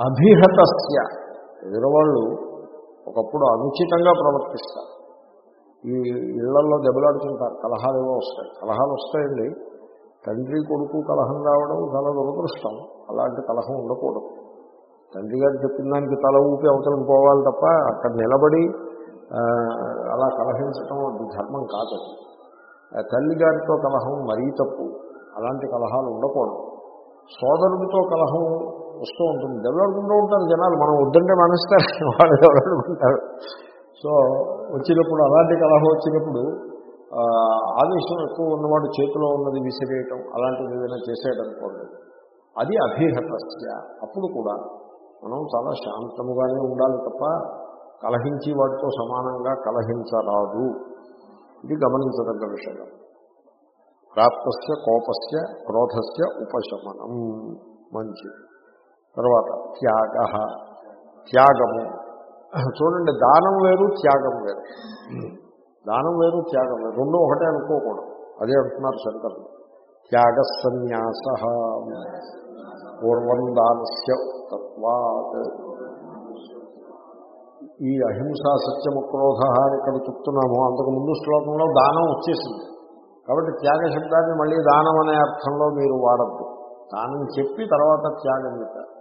అభిహతస్య. ఎదురవాళ్ళు ఒకప్పుడు అనుచితంగా ప్రవర్తిస్తారు. ఈ ఇళ్ళలో దెబ్బలాడుతుంటారు. కలహాలు ఏవో వస్తాయి. కలహాలు వస్తాయండి. తండ్రి కొడుకు కలహం రావడం చాలా దురదృష్టం. అలాంటి కలహం ఉండకూడదు. తండ్రి గారు చెప్పిన దానికి తల ఊపి అవతలం పోవాలి తప్ప అక్కడ నిలబడి అలా కలహించడం అది ధర్మం కాదు తల్లి గారితో కలహం మరీ తప్పు. అలాంటి కలహాలు ఉండకూడదు. సోదరుడితో కలహం వస్తూ ఉంటుంది. దెబ్బలాడుకుంటూ ఉంటారు జనాలు. మనం వద్దంటే మనస్తారు. వాళ్ళు దెబ్బలాడుకుంటారు సో వచ్చినప్పుడు అలాంటి కలహం వచ్చినప్పుడు ఆవేశం ఎక్కువ ఉన్నవాడు చేతిలో ఉన్నది విసిరేయటం అలాంటిది ఏదైనా చేసేటనుకోండి అది అభిహతస్య. అప్పుడు కూడా మనం చాలా శాంతముగానే ఉండాలి తప్ప కలహించి వాటితో సమానంగా కలహించరాదు. ఇది గమనించదగ్గ విషయం. ప్రాప్తస్య కోపస్య క్రోధస్య ఉపశమనం. మంచిది. తర్వాత త్యాగ. త్యాగము. చూడండి దానం వేరు త్యాగం వేరు. దానం వేరు త్యాగం వేరు. రెండు ఒకటే అనుకోకూడదు. అదే అంటున్నారు శంకరులు త్యాగ సన్యాస పూర్వం దానస్య తత్వాత్. ఈ అహింసా సత్యము క్రోధ అని ఇక్కడ చెప్తున్నాము. అంతకుముందు శ్లోకంలో దానం వచ్చేసింది. కాబట్టి త్యాగ శబ్దాన్ని మళ్ళీ దానం అనే అర్థంలో మీరు వాడద్దు. దానం చెప్పి తర్వాత త్యాగం చెప్పారు.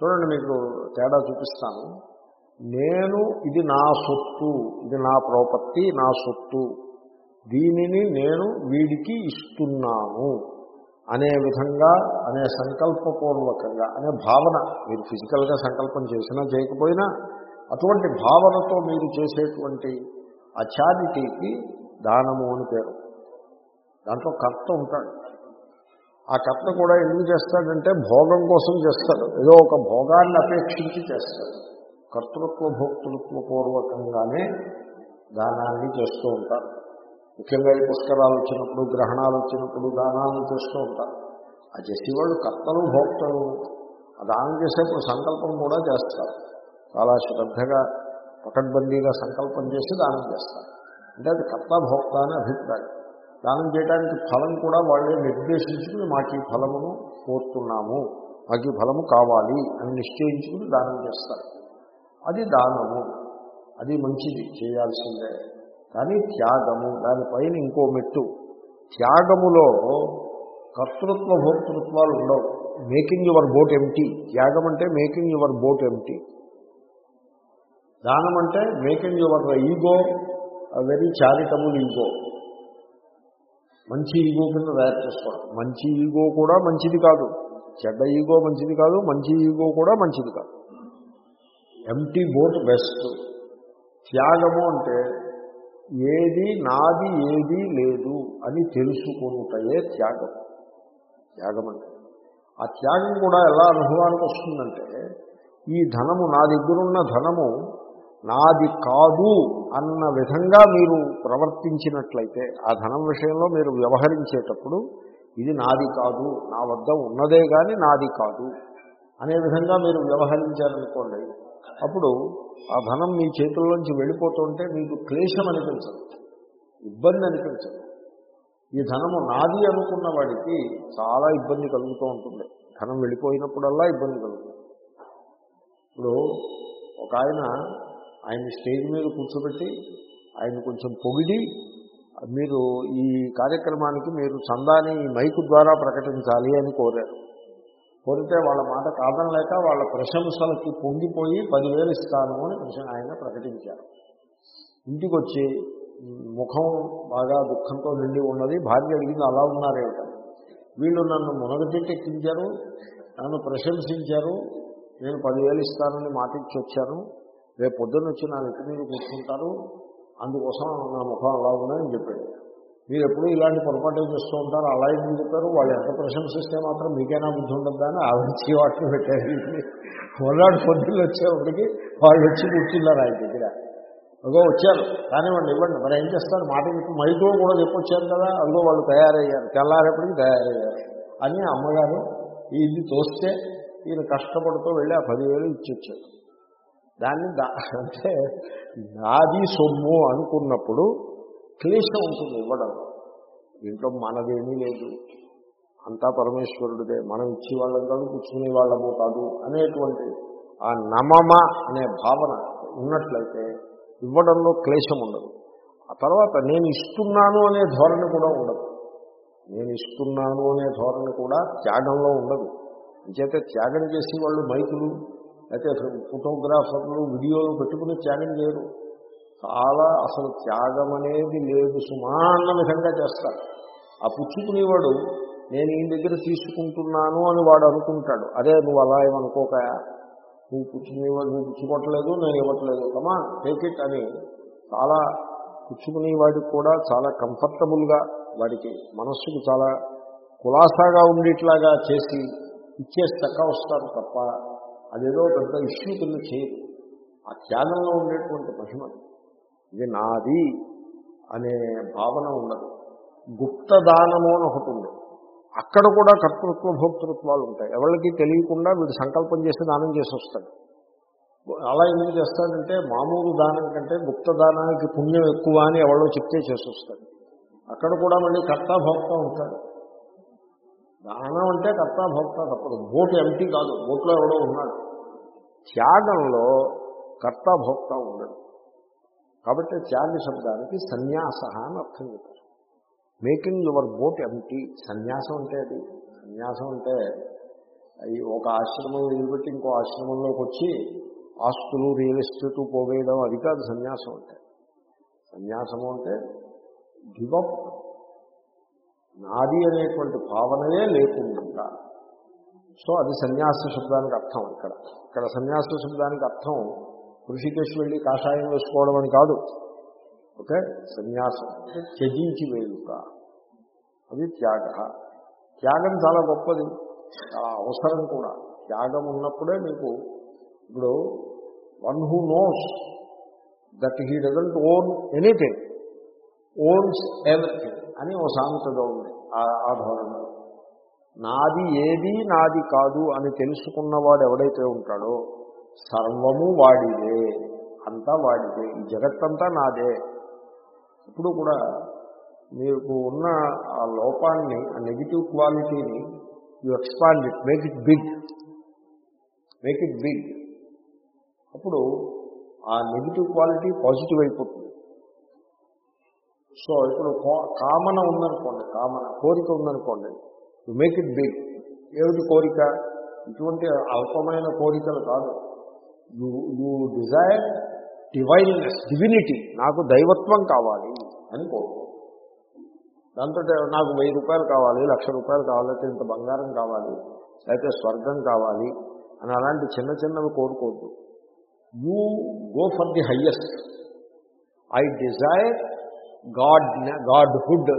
చూడండి మీకు తేడా చూపిస్తాను. నేను ఇది నా సొత్తు ఇది నా ప్రాపర్టీ నా సొత్తు. దీనిని నేను వీడికి ఇస్తున్నాను. అనే విధంగా అనే సంకల్పపూర్వకంగా అనే భావన మీరు ఫిజికల్గా సంకల్పం చేసినా చేయకపోయినా అటువంటి భావనతో మీరు చేసేటువంటి ఆ చారిటీకి దానము అని పేరు. దాంట్లో కర్త ఉంటాడు. ఆ కర్త కూడా ఎందుకు చేస్తాడంటే భోగం కోసం చేస్తాడు. ఏదో ఒక భోగాన్ని అపేక్షించి చేస్తాడు. కర్తృత్వ భోక్తృత్వ పూర్వకంగానే దానాన్ని చేస్తూ ఉంటారు ముఖ్యంగా ఈ పుష్కరాలు వచ్చినప్పుడు గ్రహణాలు వచ్చినప్పుడు దానాన్ని చేస్తూ ఉంటారు ఆ చేసేవాళ్ళు కర్తలు భోక్తలు. దానం చేసేప్పుడు సంకల్పం కూడా చేస్తారు. చాలా శ్రద్ధగా పకడ్బందీగా సంకల్పం చేసి దానం చేస్తారు. అంటే అది కర్త భోక్త అనే అభిప్రాయం. దానం చేయడానికి ఫలం కూడా వాళ్ళే నిర్దేశించుకుని మాకు ఈ ఫలమును కోరుతున్నాము. మాకు ఈ ఫలము కావాలి అని నిశ్చయించుకుని దానం చేస్తారు. అది దానము. అది మంచిది చేయాల్సిందే. కానీ త్యాగము దానిపైన ఇంకో మెట్టు. త్యాగములో కర్తృత్వ భోక్తృత్వాలు ఉండవు. Making your boat empty. త్యాగం అంటే మేకింగ్ యువర్ బోట్ ఎంటీ. దానం అంటే making your ego very charitable ego. మంచి ఈగో కింద తయారు చేసుకోవడం. మంచి ఈగో కూడా మంచిది కాదు. చెడ్డ ఈగో మంచిది కాదు మంచి ఈగో కూడా మంచిది కాదు. ఎంటీ బోట్ బెస్ట్ త్యాగము అంటే ఏది నాది ఏది లేదు అని తెలుసుకుంటాయే త్యాగం. త్యాగం అంటే ఆ త్యాగం కూడా ఎలా అనుభవానికి వస్తుందంటే ఈ ధనము నా దగ్గరున్న ధనము నాది కాదు అన్న విధంగా మీరు ప్రవర్తించినట్లయితే ఆ ధనం విషయంలో మీరు వ్యవహరించేటప్పుడు ఇది నాది కాదు నా వద్ద ఉన్నదే కానీ నాది కాదు అనే విధంగా మీరు వ్యవహరించారనుకోండి అప్పుడు ఆ ధనం మీ చేతుల్లోంచి వెళ్ళిపోతుంటే మీకు క్లేశం అనిపించదు ఇబ్బంది అనిపించదు. ఈ ధనము నాది అనుకున్న వాడికి చాలా ఇబ్బంది కలుగుతూ ఉంటుంది. ధనం వెళ్ళిపోయినప్పుడల్లా ఇబ్బంది కలుగుతుంది. ఇప్పుడు ఒక ఆయన ఆయన స్టేజ్ మీద కూర్చోబెట్టి ఆయన కొంచెం పొగిడి మీరు ఈ కార్యక్రమానికి మీరు చందాని మైక్ మైకు ద్వారా ప్రకటించాలి అని కోరారు. కోరితే వాళ్ళ మాట కాదనలేక వాళ్ళ ప్రశంసలకి పొంగిపోయి పదివేలు ఇస్తాను అని ఆయన ప్రకటించారు. ఇంటికి వచ్చి ముఖం బాగా దుఃఖంతో నిండి ఉన్నది. భార్య అడిగింది అలా ఉన్నారేమిట వీళ్ళు నన్ను మునగటెక్కించారు నన్ను ప్రశంసించారు నేను పదివేలు ఇస్తానని మాట ఇచ్చి వచ్చాను. రేపు పొద్దున్న వచ్చి నా ఇంటి మీద కూర్చుంటారు అందుకోసం నా ముఖం అలా ఉందని చెప్పాడు. మీరు ఎప్పుడు ఇలాంటి పొరపాటు చేస్తూ ఉంటారు అలా ఎందుకు చెప్పారు? వాళ్ళు ఎంత ప్రశంసిస్తే మాత్రం మీకైనా బుద్ధి ఉండద్దా అని ఆవించి వాటిని పెట్టారు. మొన్నటి పొద్దున్న వచ్చేప్పటికి వాళ్ళు వచ్చి కూర్చున్నారు ఆయన దగ్గర. అదిగో వచ్చారు కానివ్వండి ఇవ్వండి. మరి ఏం చేస్తారు? మాట చెప్పి మైతో కూడా చెప్పొచ్చారు కదా అదిగో వాళ్ళు తయారయ్యారు తెల్లారేపటికి తయారయ్యారు. అని అమ్మగారు ఇది తోస్తే ఈయన కష్టపడుతూ వెళ్ళి ఆ పదివేలు ఇచ్చొచ్చారు. దాన్ని దా అంటే నాది సొమ్ము అనుకున్నప్పుడు క్లేశం ఉంటుంది ఇవ్వడం. దీంట్లో మనదేమీ లేదు. అంతా పరమేశ్వరుడిదే. మనం ఇచ్చి వాళ్ళం కాదు కూర్చునే వాళ్ళము కాదు అనేటువంటి ఆ నమమ అనే భావన ఉన్నట్లయితే ఇవ్వడంలో క్లేశం ఉండదు. ఆ తర్వాత నేను ఇస్తున్నాను అనే ధోరణి కూడా ఉండదు. నేను ఇస్తున్నాను అనే ధోరణి కూడా త్యాగంలో ఉండదు. అంచేతే త్యాగం చేసి వాళ్ళు మైకులు అయితే ఫోటోగ్రాఫర్లు వీడియోలు పెట్టుకుని త్యాగం చేయరు. చాలా అసలు త్యాగం అనేది లేదు. సుమా అన్న విధంగా చేస్తారు. ఆ పుచ్చుకునేవాడు నేను ఈ దగ్గర తీసుకుంటున్నాను అని వాడు అనుకుంటాడు. అదే నువ్వు అలా ఏమనుకోక నువ్వు పుచ్చుకునేవాడు నువ్వు పుచ్చుకోవట్లేదు నేను ఇవ్వట్లేదు. కమా టేక్ ఇట్ అని చాలా పుచ్చుకునేవాడికి కూడా చాలా కంఫర్టబుల్గా వాడికి మనస్సుకు చాలా కులాసాగా ఉండేట్లాగా చేసి ఇచ్చేసి చక్క వస్తారు తప్ప అదేదో పెద్ద ఇష్యూ కింద చేయదు. ఆ త్యాగంలో ఉండేటువంటి మహిమ ఇది నాది అనే భావన ఉండదు. గుప్త దానము అని ఒకటి ఉంది. అక్కడ కూడా కర్తృత్వ భోక్తృత్వాలు ఉంటాయి. ఎవరికి తెలియకుండా వీడు సంకల్పం చేసి దానం చేసి వస్తాడు. అలా ఎందుకు చేస్తాడంటే మామూలు దానం కంటే గుప్త దానానికి పుణ్యం ఎక్కువ అని ఎవరో చెప్తే చేసి వస్తాడు. అక్కడ కూడా మళ్ళీ కర్త భోక్త ఉంటాడు. దానం అంటే కర్త భోక్త తప్పదు. బోటు ఎంటీ కాదు. బోట్లో ఎవడో ఉన్నాడు. త్యాగంలో కర్త భోక్త ఉండడు. కాబట్టి త్యాగ శబ్దానికి సన్యాస అని అర్థం చెప్పారు. మేకింగ్ యువర్ బోట్ ఎంటీ సన్యాసం అంటే అది. సన్యాసం అంటే ఒక ఆశ్రమం వదిలిపెట్టి ఇంకో ఆశ్రమంలోకి వచ్చి ఆస్తులు రియల్ ఎస్టేట్ పోవేయడం అది కాదు సన్యాసం అంటే. సన్యాసము అంటే గివప్ నాది అనేటువంటి భావనయే లేకుండా సో అది సన్యాస శబ్దానికి అర్థం ఇక్కడ. ఇక్కడ సన్యాస శబ్దానికి అర్థం ఋషికేశ్ వెళ్ళి కాషాయం వేసుకోవడం అని కాదు. ఓకే? సన్యాసం అంటే త్యజించి వేయుక అది త్యాగ. త్యాగం చాలా గొప్పది. అవసరం కూడా. త్యాగం ఉన్నప్పుడే మీకు ఇప్పుడు one who knows that he doesn't own anything. Owns everything అని ఓ సామెతగా ఉంది. ఆ ధోరణిలో నాది ఏది నాది కాదు అని తెలుసుకున్నవాడు ఎవడైతే ఉంటాడో సర్వము వాడిదే అంతా వాడిదే ఈ జగత్తంతా నాదే. ఇప్పుడు కూడా మీకు ఉన్న ఆ లోపాన్ని ఆ నెగిటివ్ క్వాలిటీని you expand it make it big make it big అప్పుడు ఆ నెగిటివ్ క్వాలిటీ పాజిటివ్ అయిపోతుంది. సో ఇప్పుడు కామన ఉందనుకోండి కామన కోరిక ఉందనుకోండి యు మేక్ ఇట్ బిగ్ ఏమిటి కోరిక? ఇటువంటి అల్పమైన కోరికలు కాదు. యు డిజైర్ డివైన్నెస్ డివినిటీ నాకు దైవత్వం కావాలి అని కోరుకో. దాంతో నాకు వెయ్యి రూపాయలు కావాలి లక్ష రూపాయలు కావాలి ఇంత బంగారం కావాలి లేకపోతే స్వర్గం కావాలి అని అలాంటి చిన్న చిన్నవి కోరుకోవద్దు. You go for the highest I desire God godhood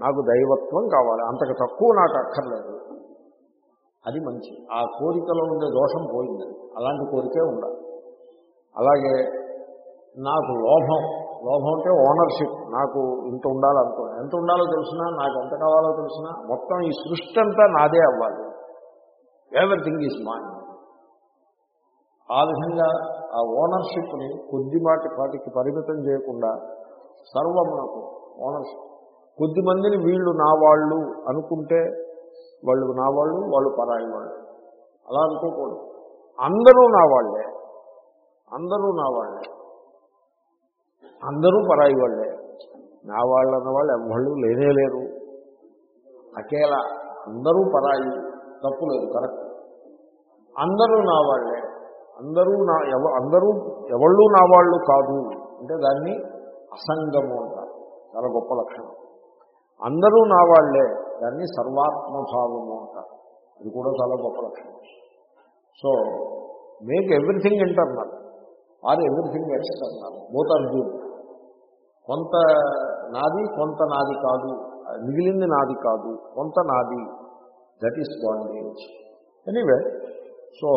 నాకు దైవత్వం కావాలి. అంతకు తక్కువ నాకు అక్కర్లేదు. అది మంచి. ఆ కోరికలో ఉండే దోషం పోయింది. అలాంటి కోరికే ఉండాలి. అలాగే నాకు లోభం. లోభం అంటే ఓనర్షిప్ నాకు ఇంత ఉండాలి అనుకో ఎంత ఉండాలో తెలిసినా నాకు ఎంత కావాలో తెలిసినా మొత్తం ఈ సృష్టి అంతా నాదే అవ్వాలి. ఎవ్రీథింగ్ ఈజ్ మైండ్ ఆ విధంగా ఆ ఓనర్షిప్ని కొద్దిమాటి పాటికి పరిమితం చేయకుండా సర్వమునకు ఓనర్షిప్ కొద్ది మందిని వీళ్ళు నా వాళ్ళు అనుకుంటే వాళ్ళు నా వాళ్ళు వాళ్ళు పరాయి వాళ్ళు. అలా అనుకోకూడదు. అందరూ నా వాళ్ళే. అందరూ నా వాళ్ళే. అందరూ పరాయి వాళ్ళే. నా వాళ్ళు అన్న వాళ్ళు ఎవ్వళ్ళు లేనే లేరు. అకేలా అందరూ పరాయి తప్పు లేదు కరెక్ట్. అందరూ నా వాళ్ళే. అందరూ నా ఎవ అందరూ ఎవళ్ళు నా వాళ్ళు కాదు. అంటే దాన్ని అసంగము అంటారు. చాలా గొప్ప లక్షణం. అందరూ నా వాళ్ళే. దాన్ని సర్వాత్మభావము అంటారు. ఇది కూడా చాలా గొప్ప లక్షణం. So make everything internal or everything external both are good కొంత నాది కొంత నాది కాదు. మిగిలింది నాది కాదు. కొంత నాది. That is bondage anyway so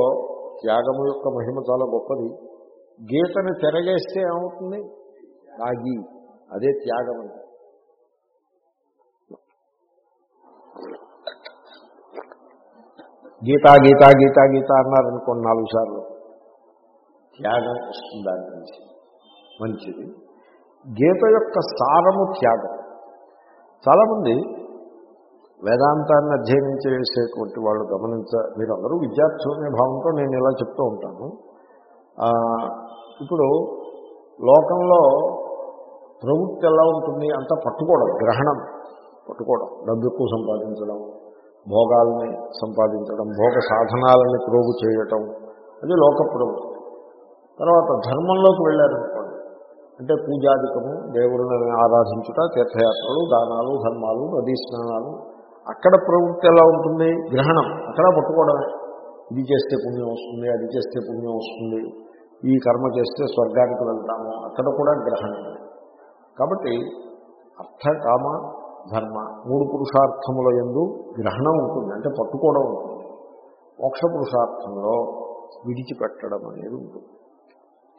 త్యాగము యొక్క మహిమ చాలా గొప్పది. గీతను తిరగేస్తే ఏమవుతుంది? త్యాగి. అదే త్యాగం అంటే. గీతా గీతా గీతా గీత అన్నారనుకోండి నాలుగు సార్లు. త్యాగం వస్తుంది దాని నుంచి మంచిది. గీత యొక్క సారము త్యాగం. చాలామంది వేదాంతాన్ని అధ్యయనం చేసేటువంటి వాళ్ళు గమనించ మీరందరూ విద్యార్థులు భావంతో నేను ఇలా చెప్తూ ఉంటాను. ఇప్పుడు లోకంలో ప్రవృత్తి ఎలా ఉంటుంది అంతా పట్టుకోవడం గ్రహణం పట్టుకోవడం డబ్బు ఎక్కువ సంపాదించడం భోగాల్ని సంపాదించడం భోగ సాధనాలని ప్రోగు చేయటం అది లోక ప్రవృత్తి. తర్వాత ధర్మంలోకి వెళ్ళారనుకోండి అంటే పూజాధికము దేవుళ్ళని ఆరాధించుట తీర్థయాత్రలు దానాలు ధర్మాలు నదీ స్నానాలు అక్కడ ప్రవృత్తి ఎలా ఉంటుంది? గ్రహణం అక్కడ పట్టుకోవడమే. ఇది చేస్తే పుణ్యం వస్తుంది అది చేస్తే పుణ్యం వస్తుంది ఈ కర్మ చేస్తే స్వర్గానికి వెళ్తాము అక్కడ కూడా గ్రహణం కాబట్టి అర్థ కామ ధర్మ మూడు పురుషార్థముల ఎందు గ్రహణం ఉంటుంది. అంటే పట్టుకోవడం ఉంటుంది. మోక్ష పురుషార్థంలో విడిచిపెట్టడం అనేది ఉంటుంది.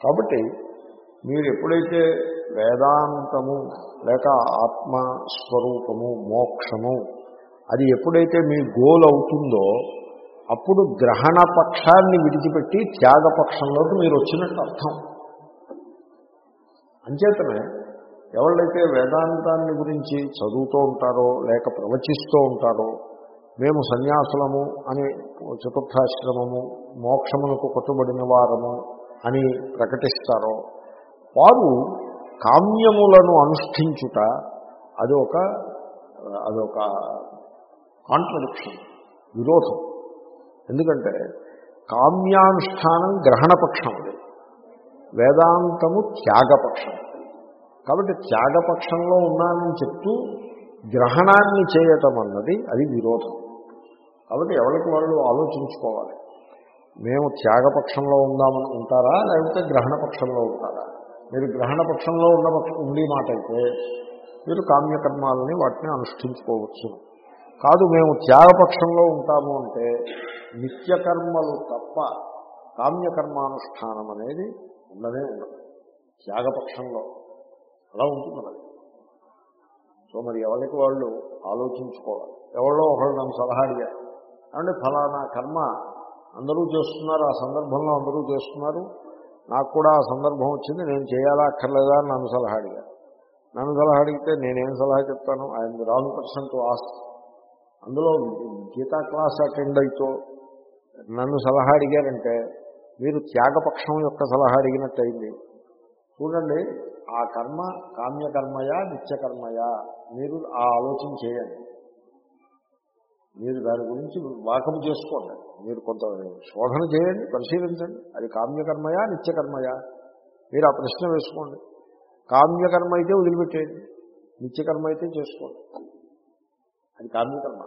కాబట్టి మీరు ఎప్పుడైతే వేదాంతము లేక ఆత్మస్వరూపము మోక్షము అది ఎప్పుడైతే మీ గోల్ అవుతుందో అప్పుడు గ్రహణ పక్షాన్ని విడిచిపెట్టి త్యాగపక్షంలోకి మీరు వచ్చినట్టు అర్థం. అంచేతనే ఎవళ్ళైతే వేదాంతాన్ని గురించి చదువుతూ ఉంటారో లేక ప్రవచిస్తూ ఉంటారో మేము సన్యాసులము అని చతుర్థాశ్రమము మోక్షమునకు కట్టుబడిన వారము అని ప్రకటిస్తారో వారు కామ్యములను అనుష్ఠించుట అది ఒక అదొక కాంట్రడిక్షన్ విరోధం. ఎందుకంటే కామ్యానుష్ఠానం గ్రహణపక్షం అది. వేదాంతము త్యాగపక్షం. కాబట్టి త్యాగపక్షంలో ఉన్నానని చెప్తూ గ్రహణాన్ని చేయటం అన్నది అది విరోధం. కాబట్టి ఎవరికి వాళ్ళు ఆలోచించుకోవాలి. మేము త్యాగపక్షంలో ఉందామని ఉంటారా? లేకపోతే గ్రహణపక్షంలో ఉంటారా? మీరు గ్రహణపక్షంలో ఉన్న పక్ష ఉండి మాట అయితే మీరు కామ్యకర్మాలని వాటిని అనుష్ఠించుకోవచ్చు. కాదు మేము త్యాగపక్షంలో ఉంటాము అంటే నిత్యకర్మలు తప్ప కామ్యకర్మానుష్ఠానం అనేది ఉండనే ఉండదు. త్యాగపక్షంలో అలా ఉంటుంది మరి. సో మరి ఎవరికి వాళ్ళు ఆలోచించుకోవాలి. ఎవరో ఒకళ్ళు నన్ను సలహా అడిగారు. అంటే ఫలానా కర్మ అందరూ చేస్తున్నారు ఆ సందర్భంలో అందరూ చేస్తున్నారు. నాకు కూడా ఆ సందర్భం వచ్చింది నేను చేయాలా అక్కర్లేదా అని నన్ను సలహా అడిగారు. నన్ను సలహా అడిగితే నేనేం సలహా చెప్తాను? I'm the wrong person to అందులో గీతా క్లాస్ అటెండ్ అయితో నన్ను సలహా అడిగారంటే మీరు త్యాగపక్షం యొక్క సలహా అడిగినట్టయింది. చూడండి ఆ కర్మ కామ్యకర్మయా నిత్యకర్మయా? మీరు ఆ ఆలోచన చేయండి. మీరు దాని గురించి వాకం చేసుకోండి. మీరు కొంత శోధన చేయండి పరిశీలించండి. అది కామ్యకర్మయా నిత్యకర్మయా? మీరు ఆ ప్రశ్న వేసుకోండి. కామ్యకర్మ అయితే వదిలిపెట్టేయండి. నిత్యకర్మ అయితే చేసుకోండి. అది కామ్యకర్మ.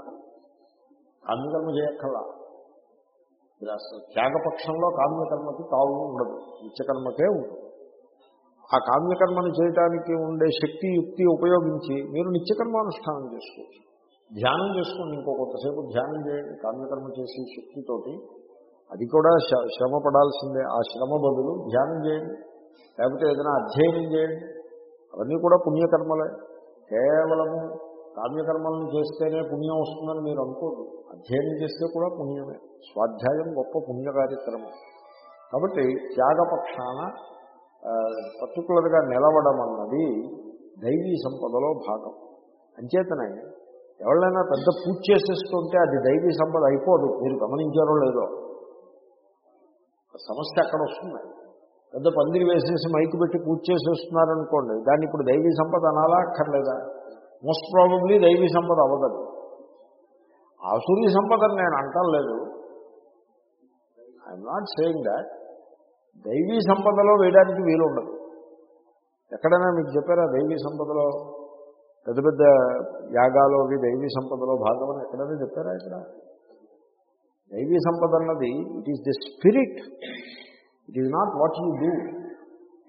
కామ్యకర్మ చేయక్కర్లా. మీరు అసలు త్యాగపక్షంలో కామ్యకర్మకి తావు ఉండదు. నిత్యకర్మకే ఉంటుంది ఆ కామ్యకర్మను చేయడానికి ఉండే శక్తి యుక్తి ఉపయోగించి మీరు నిత్యకర్మానుష్ఠానం చేసుకోవచ్చు. ధ్యానం చేసుకోండి ఇంకో కొంతసేపు ధ్యానం చేయండి కామ్యకర్మ చేసే శక్తితోటి. అది కూడా శ్ర- శ్రమ పడాల్సిందే ఆ శ్రమ బదులు ధ్యానం చేయండి. లేకపోతే ఏదైనా అధ్యయనం చేయండి. అవన్నీ కూడా పుణ్యకర్మలే. కేవలము కామ్యకర్మలను చేస్తేనే పుణ్యం వస్తుందని మీరు అనుకోదు అధ్యయనం చేస్తే కూడా పుణ్యమే. స్వాధ్యాయం గొప్ప పుణ్య కార్యక్రమం కాబట్టి త్యాగపక్షాన పర్టికులర్గా నిలవడం అన్నది దైవీ సంపదలో భాగం. అంచేతనే ఎవరైనా పెద్ద పూజ చేసేస్తుంటే అది దైవీ సంపద అయిపోదు. మీరు గమనించారో లేదో. సమస్య అక్కడ వస్తుంది పెద్ద పందిరి వేసేసి మైకు పెట్టి పూజ చేసేస్తున్నారనుకోండి దాన్ని ఇప్పుడు దైవీ సంపద అనాలా అక్కర్లేదా? మోస్ట్ ప్రాబబ్లీ దైవీ సంపద అవ్వదు. ఆసురీ సంపదని నేను అంటలేదు. I'm not saying that. దైవీ సంపదలో వేయడానికి వీలు ఉండదు ఎక్కడైనా మీకు చెప్పారా దైవీ సంపదలో పెద్ద పెద్ద యాగాలు అవి దైవీ సంపదలో భాగమని ఎక్కడైనా చెప్పారా ఇక్కడ? దైవీ సంపద అన్నది it is the spirit it is not what you do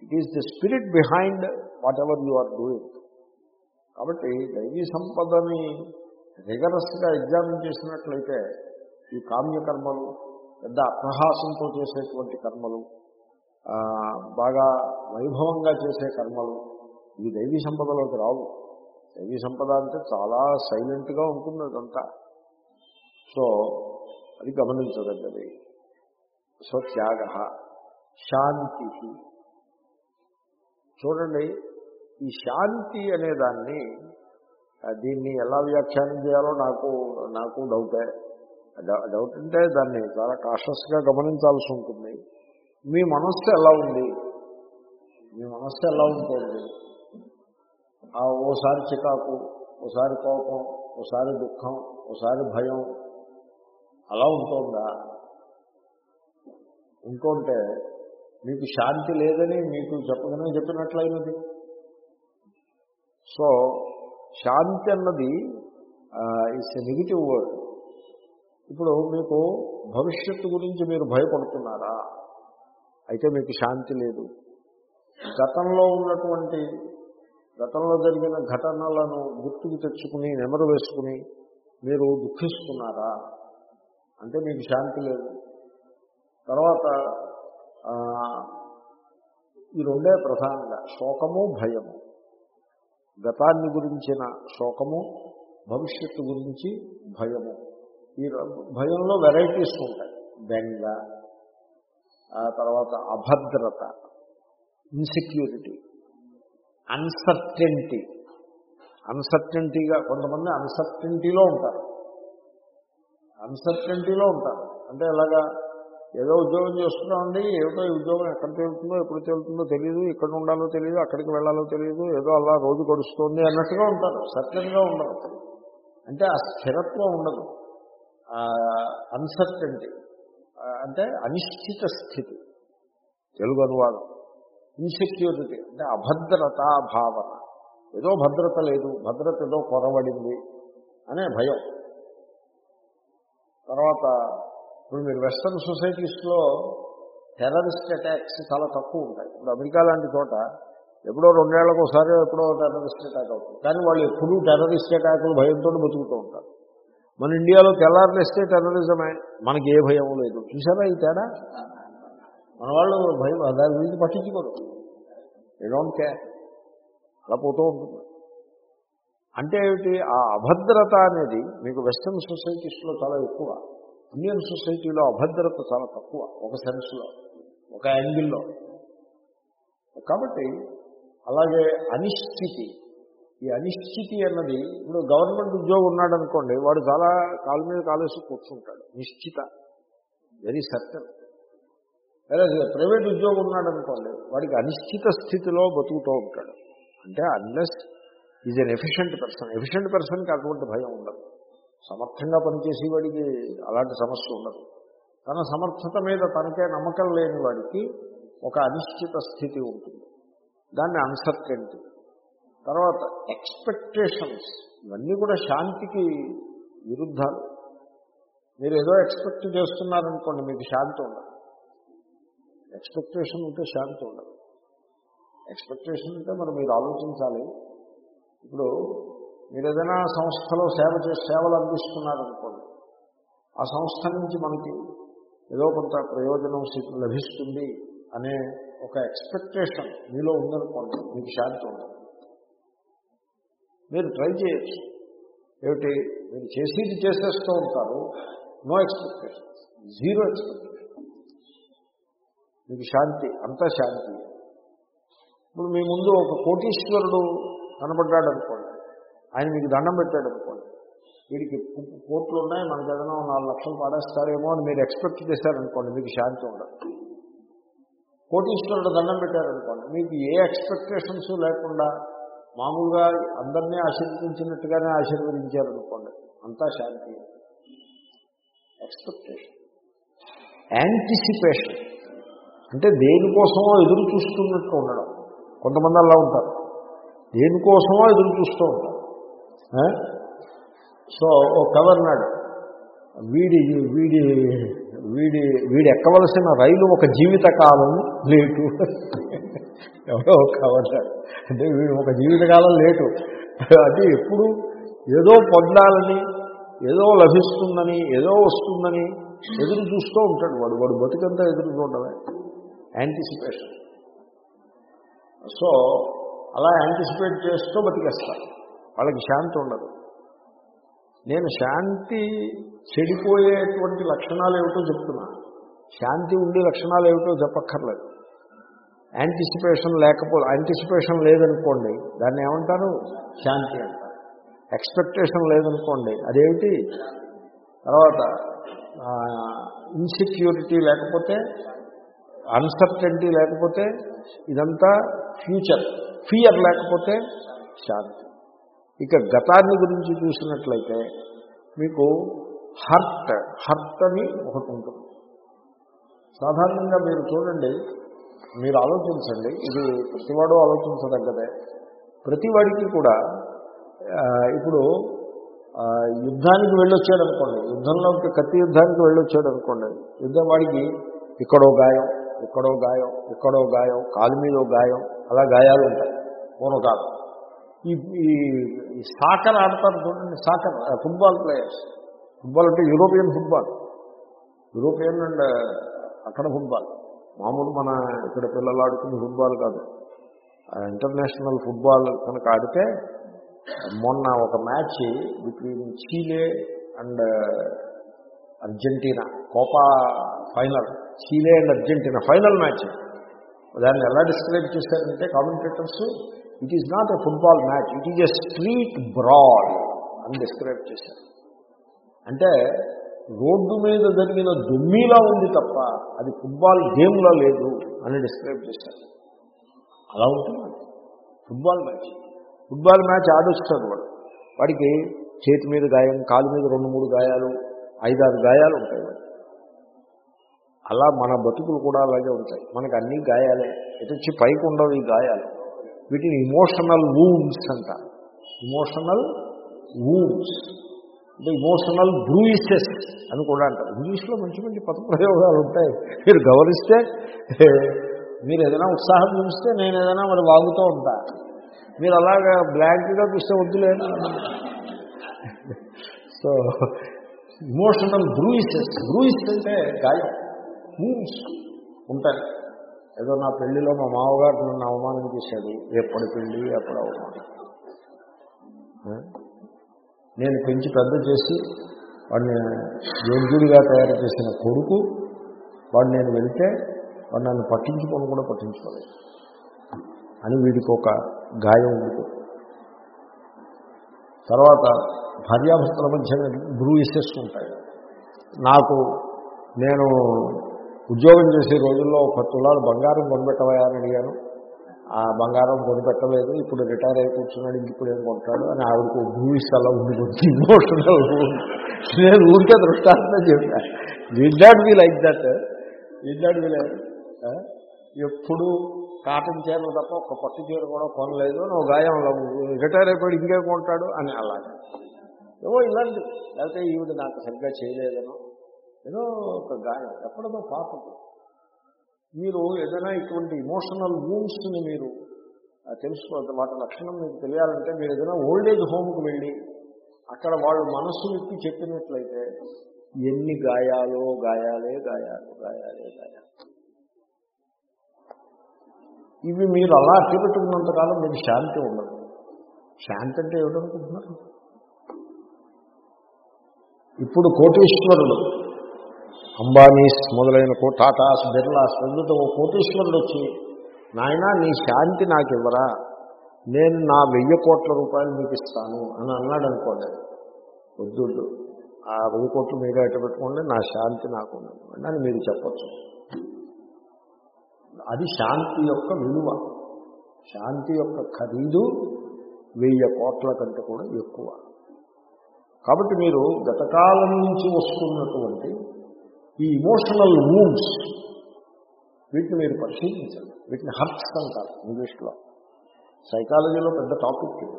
it is the spirit behind whatever you are doing కాబట్టి దైవీ సంపదని రిగరస్గా ఎగ్జామిన్ చేసినట్లయితే ఈ కామ్యకర్మలు పెద్ద అట్టహాసంతో చేసేటువంటి కర్మలు బాగా వైభవంగా చేసే కర్మలు. ఇవి దైవీ సంపదలోకి రావు. దైవీ సంపద అంటే చాలా సైలెంట్గా ఉంటుంది అదంతా. సో అది గమనించదగ్గది. సో త్యాగ శాంతి. చూడండి ఈ శాంతి అనే దాన్ని దీన్ని ఎలా వ్యాఖ్యానం చేయాలో నాకు నాకు డౌటే డౌట్ అంటే దాన్ని చాలా కాషస్గా గమనించాల్సి ఉంటుంది. మీ మనస్సు ఎలా ఉంది? మీ మనస్సు ఎలా ఉంటుంది? ఆ ఓసారి చికాకు ఓసారి కోపం ఓసారి దుఃఖం ఓసారి భయం అలా ఉంటుందా? ఉంటుంటే మీకు శాంతి లేదని మీకు చెప్పగానే చెప్పినట్లయినది. సో శాంతి అన్నది ఇట్స్ ఎ నెగిటివ్ వర్డ్ ఇప్పుడు మీకు భవిష్యత్తు గురించి మీరు భయపడుతున్నారా? అయితే మీకు శాంతి లేదు. గతంలో ఉన్నటువంటి గతంలో జరిగిన ఘటనలను గుర్తుకు తెచ్చుకుని నెమరు వేసుకుని మీరు దుఃఖిస్తున్నారా? అంటే మీకు శాంతి లేదు. తర్వాత ఈ రెండే ప్రధానంగా శోకము భయము. గతాన్ని గురించిన శోకము భవిష్యత్తు గురించి భయము. ఈ భయంలో వెరైటీస్ ఉంటాయి. బెంగ తర్వాత అభద్రత ఇన్సెక్యూరిటీ అన్సర్టెంటీ అన్సర్టెంటీగా కొంతమంది అన్సర్టెంటీలో ఉంటారు. అన్సర్టెంటీలో ఉంటారు. అంటే ఎలాగా ఏదో ఉద్యోగం చేస్తున్నామండి ఏదో ఉద్యోగం ఎక్కడ తేలుతుందో ఎప్పుడు తేలుతుందో తెలియదు ఇక్కడ ఉండాలో తెలియదు అక్కడికి వెళ్ళాలో తెలియదు ఏదో అలా రోజు గడుస్తుంది అన్నట్టుగా ఉంటారు సత్యంగా ఉండరు. అంటే ఆ స్థిరత్వం ఉండదు. అన్సర్టెంటీ అంటే అనిశ్చిత స్థితి. తెలుగు అనువాదం. ఇన్సెక్యూరిటీ అంటే అభద్రత భావన. ఏదో భద్రత లేదు భద్రత ఏదో కొరవడింది అనే భయం. తర్వాత ఇప్పుడు మీరు వెస్ట్రన్ సొసైటీస్లో టెర్రరిస్ట్ అటాక్స్ చాలా తక్కువ ఉంటాయి. ఇప్పుడు అమెరికా లాంటి చోట ఎప్పుడో రెండేళ్ళకు ఒకసారి ఎప్పుడో టెర్రరిస్ట్ అటాక్ అవుతుంది. కానీ వాళ్ళు ఎప్పుడూ టెర్రరిస్ట్ అటాకులు భయంతో బతుకుతూ ఉంటారు. మన ఇండియాలో తెల్లారులేస్తే టెర్రరిజమే మనకి ఏ భయం లేదు. చూసారా ఈ తేడా? మన వాళ్ళు భయం దాని గురించి పట్టించుకోరు. ఏ డోంట్ కేర్ అలా పోతూ ఉంటుంది. అంటే ఏమిటి? ఆ అభద్రత అనేది మీకు వెస్ట్రన్ సొసైటీస్లో చాలా ఎక్కువ. ఇండియన్ సొసైటీలో అభద్రత చాలా తక్కువ ఒక సెన్స్లో ఒక యాంగిల్లో కాబట్టి అలాగే అనిశ్చితి ఈ అనిశ్చితి అన్నది ఇప్పుడు గవర్నమెంట్ ఉద్యోగం ఉన్నాడు అనుకోండి వాడు చాలా కాలు మీద కాలేసి కూర్చుంటాడు. నిశ్చిత. వెరీ సర్టన్ అదే ప్రైవేట్ ఉద్యోగం ఉన్నాడు అనుకోండి వాడికి అనిశ్చిత స్థితిలో బతుకుతూ ఉంటాడు. అంటే unless is an efficient person efficient పర్సన్కి అటువంటి భయం ఉండదు. సమర్థంగా పనిచేసే వాడికి అలాంటి సమస్య ఉండదు. తన సమర్థత మీద తనకే నమ్మకం లేని వాడికి ఒక అనిశ్చిత స్థితి ఉంటుంది. దాన్ని అన్సర్టెంటీ తర్వాత ఎక్స్పెక్టేషన్స్. ఇవన్నీ కూడా శాంతికి విరుద్ధాలు. మీరు ఏదో ఎక్స్పెక్ట్ చేస్తున్నారనుకోండి మీకు శాంతి ఉండదు. ఎక్స్పెక్టేషన్ ఉంటే శాంతి ఉండదు. ఎక్స్పెక్టేషన్ అంటే మరి మీరు ఆలోచించాలి. ఇప్పుడు మీరు ఏదైనా సంస్థలో సేవ చేసి సేవలు అందిస్తున్నారనుకోండి ఆ సంస్థ నుంచి మనకి ఏదో కొంత ప్రయోజనం లభిస్తుంది అనే ఒక ఎక్స్పెక్టేషన్ మీలో ఉందనుకోండి మీకు శాంతి ఉండదు. మీరు ట్రై చేయొచ్చు. ఏమిటి? మీరు చేసేది చేసేస్తూ ఉంటారు. నో ఎక్స్పెక్టేషన్ జీరో ఎక్స్పెక్టేషన్ మీకు శాంతి అంతా శాంతి. ఇప్పుడు మీ ముందు ఒక కోటీశ్వరుడు కనబడ్డాడు అనుకోండి ఆయన మీకు దండం పెట్టాడు అనుకోండి వీడికి కోట్లు ఉన్నాయి మనకి ఏదైనా నాలుగు లక్షలు పాడేస్తారేమో అని మీరు ఎక్స్పెక్ట్ చేశారనుకోండి మీకు శాంతి ఉండదు. కోటీశ్వరుడు దండం పెట్టారనుకోండి మీకు ఏ ఎక్స్పెక్టేషన్స్ లేకుండా మామూలుగా అందరినీ ఆశీర్వదించినట్టుగానే ఆశీర్వదించారనుకోండి అంతా శాంతి. ఎక్స్పెక్టేషన్ యాంటిసిపేషన్ అంటే దేనికోసమో ఎదురు చూస్తున్నట్టు ఉండడం. కొంతమంది అలా ఉంటారు. దేనికోసమో ఎదురు చూస్తూ ఉంటారు. సో ఓ కవర్నాడు వీడి వీడి వీడి వీడు ఎక్కవలసిన రైలు ఒక జీవిత కాలం లేటు. ఎవరో ఒక అంటే వీడు ఒక జీవితకాలం లేటు. అది ఎప్పుడు ఏదో పొందాలని ఏదో లభిస్తుందని ఏదో వస్తుందని ఎదురు చూస్తూ ఉంటాడు వాడు. వాడు బతుకంతా ఎదురు చూడడమే. యాంటిసిపేషన్ సో అలా యాంటిసిపేట్ చేస్తూ బతికేస్తారు వాళ్ళకి శాంతి ఉండదు. నేను శాంతి చెడిపోయేటువంటి లక్షణాలు ఏమిటో చెప్తున్నా. శాంతి ఉండే లక్షణాలు ఏమిటో చెప్పక్కర్లేదు. యాంటిసిపేషన్ లేకపోతే యాంటిసిపేషన్ లేదనుకోండి దాన్ని ఏమంటారు? శాంతి అంటారు. ఎక్స్పెక్టేషన్ లేదనుకోండి అదేమిటి? తర్వాత ఇన్సెక్యూరిటీ లేకపోతే అన్సర్టెంటీ లేకపోతే ఇదంతా ఫ్యూచర్ ఫియర్ లేకపోతే శాంతి. ఇక గతాన్ని గురించి చూసినట్లయితే మీకు హర్ట్ హర్ట్ అని ఒకటి ఉంటుంది. సాధారణంగా మీరు చూడండి మీరు ఆలోచించండి. ఇది ప్రతివాడు ఆలోచించదగ్గదే ప్రతివాడికి కూడా ఇప్పుడు యుద్ధానికి వెళ్ళొచ్చాడు అనుకోండి యుద్ధంలో కత్తి యుద్ధానికి వెళ్ళొచ్చాడు అనుకోండి యుద్ధం వాడికి ఇక్కడో గాయం ఇక్కడో గాయం ఇక్కడో గాయం కాలు మీద గాయం అలా గాయాలు ఉంటాయి. పూర్వకాలం ఈ ఈ సాకర్ ఆడతారు చూడండి. Soccer football players. ఫుట్బాల్ అంటే యూరోపియన్ ఫుట్బాల్. యూరోపియన్ అండ్ అక్కడ ఫుట్బాల్. మామూలు మన ఇక్కడ పిల్లలు ఆడుకునే ఫుట్బాల్ కాదు. ఇంటర్నేషనల్ ఫుట్బాల్ కనుక ఆడితే మొన్న ఒక match between Chile and Argentina Copa final. Chile and Argentina final match. దాన్ని ఎలా డిస్క్రైబ్ చేశారంటే commentators it is not a football match it is a street brawl అని డిస్క్రైబ్ చేశారు. అంటే రోడ్డు మీద జరిగిన దుమ్మిలా ఉంది తప్ప అది ఫుట్బాల్ గేమ్లా లేదు అని డిస్క్రైబ్ చేశారు. అలా ఉంటుంది. Football match. ఫుట్బాల్ మ్యాచ్ ఆడొస్తాడు వాడు. వాడికి చేతి మీద గాయం కాలు మీద రెండు మూడు గాయాలు ఐదారు గాయాలు ఉంటాయి వాడు అలా మన బతుకులు కూడా అలాగే ఉంటాయి. మనకు అన్ని గాయాలే. ఎటు వచ్చి పైకి ఉండవు ఈ గాయాలు. వీటిని ఇమోషనల్ వూమ్స్ అంటారు. ఇమోషనల్ వూమ్స్ అంటే ఇమోషనల్ బ్రూయిసెస్ అని కూడా అంటారు. ఇంగ్లీష్లో మంచి మంచి పదప్రయోగాలు ఉంటాయి. మీరు గౌరవిస్తే మీరు ఏదైనా ఉత్సాహం చూపిస్తే నేను ఏదైనా మరి వాగుతూ ఉంటా. మీరు అలాగా బ్లాంక్గా చూస్తే వద్దులేదు సో ఇమోషనల్ బ్రూయిసెస్ బ్రూయిస్ అంటే గాయం ఉంటాయి. ఏదో నా పెళ్ళిలో మా మామగారు నన్ను అవమానం చేశాడు. ఎప్పటి పెళ్ళి ఎప్పుడు అవమానం. నేను పెంచి పెద్ద చేసి వాడిని యోగ్యుడిగా తయారు చేసిన కొడుకు వాడు నేను వెళ్తే వాడు నన్ను పట్టించుకొని కూడా పట్టించుకోలేదు. అని వీడికి ఒక గాయం ఉంటుంది తర్వాత భార్యాభర్తల మధ్య బ్రూయిసెస్ ఉంటాయి. నాకు నేను ఉద్యోగం చేసే రోజుల్లో ఒక తులాలు బంగారం కొనిపెట్టవా అని అడిగాను. ఆ బంగారం కొనిపెట్టలేదు ఇప్పుడు రిటైర్ అయి కూర్చున్నాడు ఇంక ఇప్పుడు ఏం కొంటాడు అని ఆవిడకు భూమిస్ ఉంది ఉండిపోతుంది ఇమోషనల్ నేను ఊరికే దృష్టాంతం చెప్పాను we'd not be like that we'd not be like ఎప్పుడు కాటన్ చీరలు తప్ప ఒక పట్టు చీర కూడా కొనలేదు నువ్వు గాయం రిటైర్ అయిపోయి ఇంకే కొంటాడు అని అలాగే. ఏవో ఇలాంటి లేకపోతే ఈవిడ నాకు సరిగ్గా చేయలేదనో. ఏదో ఒక గాయం. ఎప్పుడదో పాపం మీరు ఏదైనా ఇటువంటి ఇమోషనల్ వూమ్స్ని మీరు ఆ, వాటి లక్షణం మీకు తెలియాలంటే మీరు ఏదైనా ఓల్డ్ ఏజ్ హోమ్కి వెళ్ళి అక్కడ వాళ్ళు మనస్సు విప్పి చెప్పినట్లయితే ఎన్ని గాయాలో గాయాలే గాయాలు గాయాలే గాయాలు. ఇవి మీరు అలా అట్టిపెట్టుకున్నంతకాలం మీకు శాంతి ఉండదు. శాంతి అంటే ఏమిటనుకుంటున్నారు? ఇప్పుడు కోటీశ్వరులు అంబానీస్ మొదలైన కో టాటాస్ బిర్లాస్ పెద్దతో ఓ కోటీశ్వరుడు వచ్చి నాయనా నీ శాంతి నాకు ఇవ్వరా? నేను నా వెయ్యి కోట్ల రూపాయలు మీకు ఇస్తాను అని అన్నాడు అనుకోండి. వద్దు ఆ వెయ్యి కోట్లు మీరే అట్ట పెట్టుకోండి నా శాంతి నాకు ఉండదు అని మీరు చెప్పచ్చు. అది శాంతి యొక్క విలువ. శాంతి యొక్క ఖరీదు వెయ్యి కోట్ల కంటే కూడా ఎక్కువ. కాబట్టి మీరు గతకాలం నుంచి వస్తున్నటువంటి ఈ ఇమోషనల్ వూమ్స్ వీటిని మీరు పరిశీలించండి. వీటిని హర్ట్స్ అంటారు ఇంగ్లీష్లో. సైకాలజీలో పెద్ద టాపిక్ ఇది.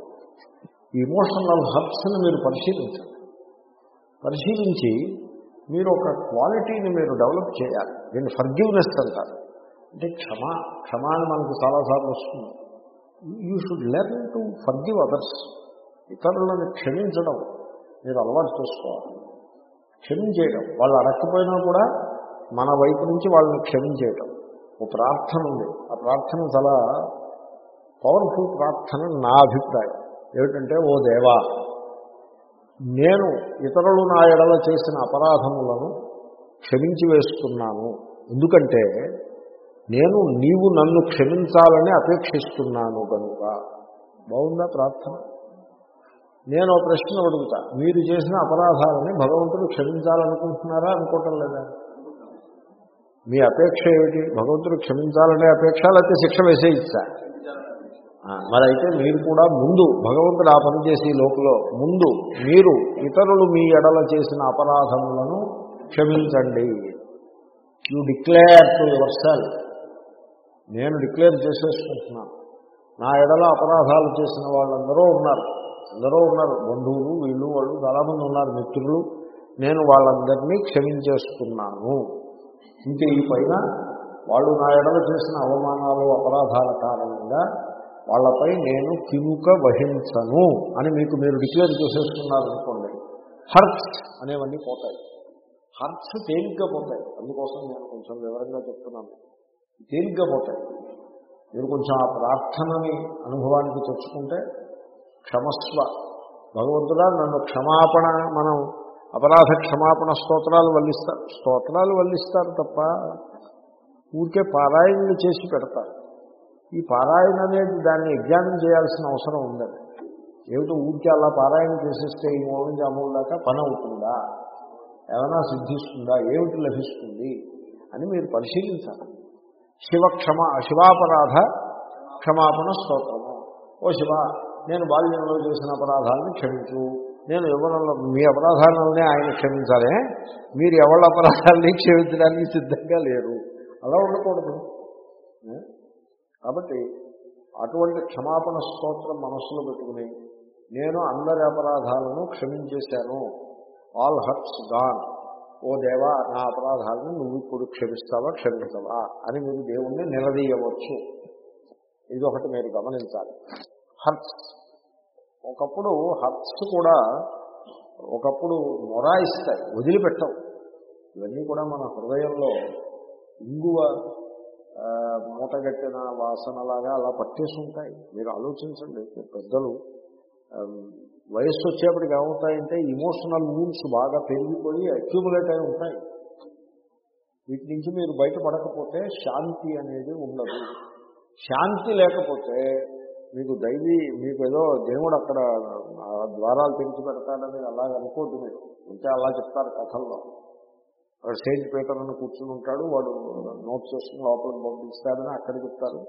ఈ ఇమోషనల్ హర్ట్స్ని మీరు పరిశీలించండి. పరిశీలించి మీరు ఒక క్వాలిటీని మీరు డెవలప్ చేయాలి. దీన్ని ఫర్గివ్నెస్ అంటారు. అంటే క్షమ క్షమ అని మనకు చాలాసార్లు వస్తుంది. You should learn to forgive others ఇతరులను క్షమించడం మీరు అలవాటు చేసుకోవాలి. క్షమించేయడం వాళ్ళు అడగకపోయినా కూడా మన వైపు నుంచి వాళ్ళని క్షమించేయటం. ఓ ప్రార్థన ఉంది. ఆ ప్రార్థన చాలా పవర్ఫుల్ ప్రార్థన నా అభిప్రాయం. ఏమిటంటే ఓ దేవా నేను ఇతరులు నా ఎడల చేసిన అపరాధములను క్షమించి వేస్తున్నాను. ఎందుకంటే నేను నీవు నన్ను క్షమించాలని అపేక్షిస్తున్నాను కనుక. బాగుందా ప్రార్థన? నేను ఒక ప్రశ్న అడుగుతా. మీరు చేసిన అపరాధాలని భగవంతుడు క్షమించాలనుకుంటున్నారా అనుకోవటం లేదా? మీ అపేక్ష ఏమిటి? భగవంతుడు క్షమించాలనే అపేక్ష లేకపోతే శిక్ష వేసే ఇచ్చా? మరి అయితే మీరు కూడా ముందు భగవంతుడు ఆ పని చేసి లోపల ముందు మీరు ఇతరులు మీ ఎడల చేసిన అపరాధములను క్షమించండి. You declare to your self నేను డిక్లేర్ చేసేసుకుంటున్నాను. నా ఎడల అపరాధాలు చేసిన వాళ్ళందరూ ఉన్నారు. అందరూ ఉన్నారు బంధువులు వీళ్ళు వాళ్ళు చాలామంది ఉన్నారు మిత్రులు. నేను వాళ్ళందరినీ క్షమించేస్తున్నాను. ఇంకా ఈ పైన వాళ్ళు నా ఎడల చేసిన అవమానాలు అపరాధాల కారణంగా వాళ్ళపై నేను కిముక వహించను అని మీకు మీరు డిక్లేర్ చేసేస్తున్నారు అనుకోండి హర్ట్స్ అనేవన్నీ పోతాయి. హర్ట్స్ తేలిగ్గా పోతాయి. అందుకోసం నేను కొంచెం వివరంగా చెప్తున్నాను. తేలిగ్గా పోతాయి. మీరు కొంచెం ఆ ప్రార్థనని అనుభవానికి తెచ్చుకుంటే క్షమస్వ. భగవంతుడా నన్ను క్షమాపణ మనం అపరాధ క్షమాపణ స్తోత్రాలు వల్లిస్తారు స్తోత్రాలు వల్లిస్తారు తప్ప ఊరికే పారాయణలు చేసి పెడతారు. ఈ పారాయణ అనేది దాన్ని ఎగ్జామిన్ చేయాల్సిన అవసరం ఉండదు. ఏమిటో ఊరికే అలా పారాయణ చేసేస్తే ఈ మూడు నుంచి అమూల దాకా పని అవుతుందా? ఏమైనా సిద్ధిస్తుందా? ఏమిటి లభిస్తుంది? అని మీరు పరిశీలించాలి. శివక్షమ శివాపరాధ క్షమాపణ స్తోత్రము. ఓ శివ నేను బాల్యంలో చేసిన అపరాధాలను క్షమించు. నేను ఎవరిలో మీ అపరాధాలనే ఆయన క్షమించాలే మీరు ఎవరి అపరాధాలని క్షమించడానికి సిద్ధంగా లేరు. అలా ఉండకూడదు. కాబట్టి అటువంటి క్షమాపణ స్తోత్రం మనస్సులో పెట్టుకుని నేను అందరి అపరాధాలను క్షమించేశాను. All hurts gone. ఓ దేవా నా అపరాధాలను నువ్వు ఇప్పుడు క్షమిస్తావా క్షమించవా అని మీరు దేవుణ్ణి నిలదీయవచ్చు. ఇది ఒకటి మీరు గమనించాలి. హర్ట్స్. ఒకప్పుడు హర్ట్స్ కూడా ఒకప్పుడు మొరాయిస్తాయి వదిలిపెట్టవు. ఇవన్నీ కూడా మన హృదయంలో ఇంగువ మూటగట్టిన వాసనలాగా అలా పట్టేసి ఉంటాయి మీరు ఆలోచించండి పెద్దలు వయస్సు వచ్చేప్పటికి ఏమవుతాయంటే ఇమోషనల్ మూడ్స్ బాగా పెరిగిపోయి అక్యూములేట్ అయి ఉంటాయి. వీటి నుంచి మీరు బయటపడకపోతే శాంతి అనేది ఉండదు. శాంతి లేకపోతే మీకు దైవీ మీకు ఏదో దేవుడు అక్కడ ద్వారాలు తెరిచి పెడతాడని అలాగ అనుకోద్దు మీరు ఉంటే అలా చెప్తారు కథల్లో. అక్కడ సెయింట్ పీటర్ అని కూర్చుని ఉంటాడు వాడు నోట్స్ చేసుకుని లోపలికి పంపిస్తాడని అక్కడ చెప్తారు.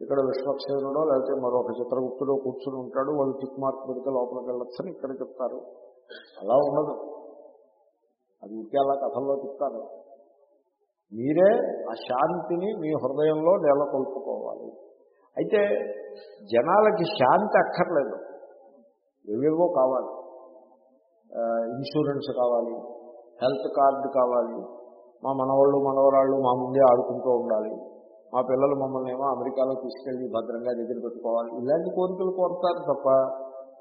ఇక్కడ విశ్వక్షేణుడో లేకపోతే మరొక చిత్రగుప్తుడో కూర్చుని ఉంటాడు వాళ్ళు టిక్ మార్క్ పెడితే లోపలికి వెళ్ళొచ్చని ఇక్కడ చెప్తారు. అలా ఉండదు. అది ఇంకే అలా కథల్లో చెప్తారు. మీరే ఆ శాంతిని మీ హృదయంలో నెలకొల్పుకోవాలి. అయితే జనాలకి శాంతి అక్కర్లేదు. ఏవేవో కావాలి. ఇన్సూరెన్స్ కావాలి హెల్త్ కార్డు కావాలి. మా మనవాళ్ళు మనవరాళ్ళు మా ముందే ఆడుకుంటూ ఉండాలి. మా పిల్లలు మమ్మల్ని ఏమో అమెరికాలో తీసుకెళ్ళి భద్రంగా దగ్గర పెట్టుకోవాలి. ఇలాంటి కోరికలు కోరుతారు తప్ప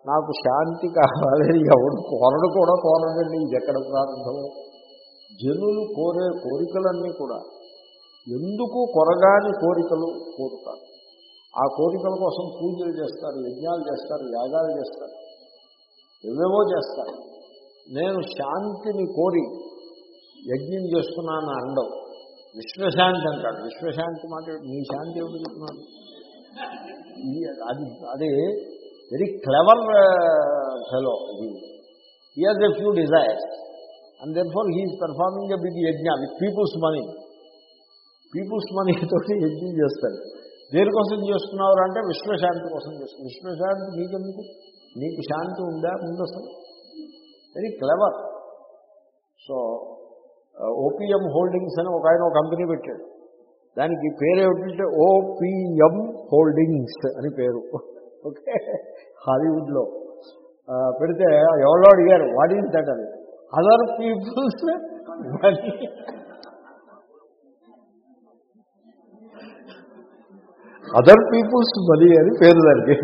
నాకు శాంతి కావాలి. ఎవడు కోరడు కూడా కోరడండి. ఇది ఎక్కడ ప్రారంభం? జనులు కోరే కోరికలన్నీ కూడా ఎందుకు కొరగాని కోరికలు కోరుతారు? ఆ కోరికల కోసం పూజలు చేస్తారు యజ్ఞాలు చేస్తారు యాగాలు చేస్తారు. ఏవేవో చేస్తారు. నేను శాంతిని కోరి యజ్ఞం చేస్తున్నాను అండవు. విశ్వశాంతి అంటాడు. విశ్వశాంతి మాట నీ శాంతి ఏమిటి చెప్తున్నాను అది అది వెరీ క్లెవర్ ఫెలో ఇది hears a few desires and then for he's performing a big yajna with people's money people's మనీతో యజ్ఞం చేస్తాడు దేనికోసం చేస్తున్నారు అంటే విశ్వశాంతి కోసం చేస్తున్నారు విశ్వశాంతి నీకెందుకు? నీకు శాంతి ఉందా? ముందు అసలు very clever so OPM holdings అని ఒక ఆయన ఒక కంపెనీ పెట్టాడు. దానికి పేరు ఏమిటంటే ఓపిఎం హోల్డింగ్స్ అని పేరు. ఓకే హాలీవుడ్లో uh, పెడితే ఎవరో అడిగారు వాట్ ఈజ్ దట్ అని. Other people's other people's money అని పేరు దానికి.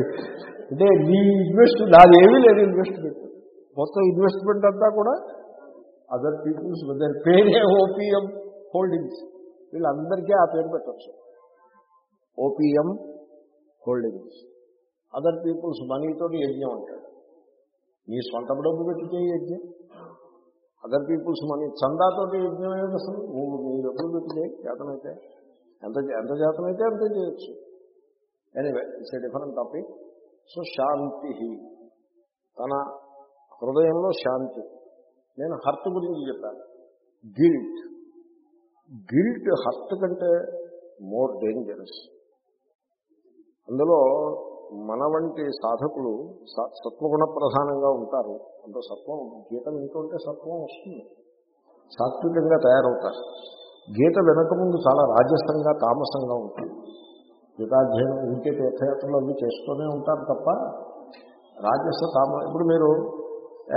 అంటే నీ ఇన్వెస్ట్ నాదేమీ లేదు ఇన్వెస్ట్మెంట్ మొత్తం ఇన్వెస్ట్మెంట్ అంతా కూడా అదర్ పీపుల్స్ దాని పేరే ఓపీఎం హోల్డింగ్స్ వీళ్ళందరికీ ఆ పేరు పెట్టచ్చు. ఓపీఎం హోల్డింగ్స్ అదర్ పీపుల్స్ మనీతో యజ్ఞం అంటాడు నీ సొంత డబ్బు పెట్టి యజ్ఞం. అదర్ పీపుల్స్ మనీ చందాతోటి యజ్ఞం ఏమిటి అసలు నువ్వు నీ డబ్బులు పెట్టి చేయి చేతనైతే ఎంత ఎంత చేతనైతే అంతే చేయొచ్చు. Anyway it's a different topic so శాంతి తన హృదయంలో శాంతి. నేను హర్త్ గురించి చెప్పాను. గిల్ట్ గిల్ట్ హర్త్ కంటే మోర్ డేంజరస్ అందులో మన వంటి సాధకులు సత్వగుణ ప్రధానంగా ఉంటారు. అంత సత్వం గీత వింటుంటే సత్వం వస్తుంది. సాత్వికంగా తయారవుతారు. గీత వెనక ముందు చాలా రాజసంగా తామసంగా ఉంటుంది. గీతాధ్యయనం ఇంకే తీర్థయాత్రలు అవి చేస్తూనే ఉంటారు తప్ప రాజస తామ ఇప్పుడు మీరు